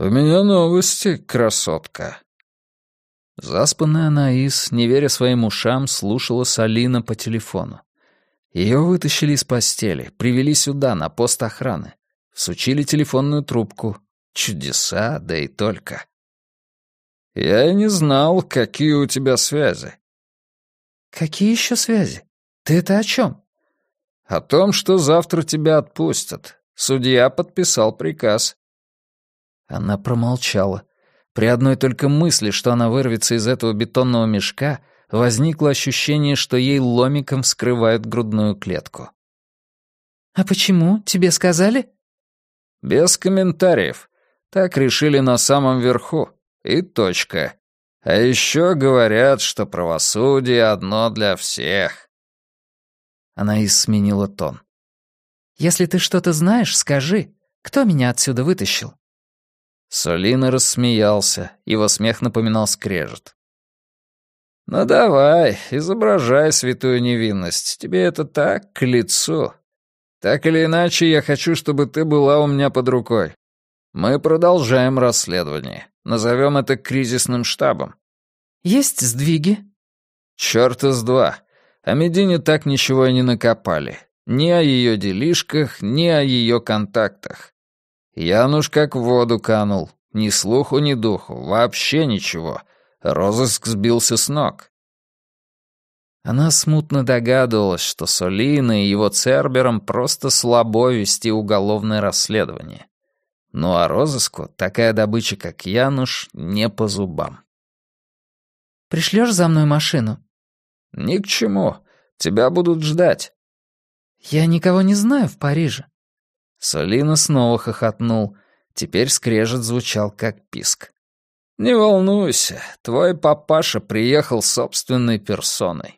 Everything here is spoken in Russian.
«У меня новости, красотка». Заспанная Анаис, не веря своим ушам, слушала Салина по телефону. Ее вытащили из постели, привели сюда, на пост охраны. Всучили телефонную трубку. Чудеса, да и только. «Я и не знал, какие у тебя связи». «Какие еще связи? Ты это о чем?» «О том, что завтра тебя отпустят. Судья подписал приказ». Она промолчала. При одной только мысли, что она вырвется из этого бетонного мешка, возникло ощущение, что ей ломиком вскрывают грудную клетку. «А почему? Тебе сказали?» «Без комментариев. Так решили на самом верху. И точка. А еще говорят, что правосудие одно для всех». Она и сменила тон. «Если ты что-то знаешь, скажи. Кто меня отсюда вытащил?» Солина рассмеялся, его смех напоминал скрежет. «Ну давай, изображай святую невинность, тебе это так к лицу. Так или иначе, я хочу, чтобы ты была у меня под рукой. Мы продолжаем расследование. Назовем это кризисным штабом». «Есть сдвиги?» «Чёрта с два. О Медине так ничего и не накопали. Ни о ее делишках, ни о ее контактах. Януш как в воду канул. Ни слуху, ни духу. Вообще ничего. Розыск сбился с ног. Она смутно догадывалась, что Солина и его Цербером просто слабо вести уголовное расследование. Ну а розыску такая добыча, как Януш, не по зубам. «Пришлёшь за мной машину?» «Ни к чему. Тебя будут ждать». «Я никого не знаю в Париже». Солина снова хохотнул. Теперь скрежет звучал как писк. «Не волнуйся, твой папаша приехал собственной персоной».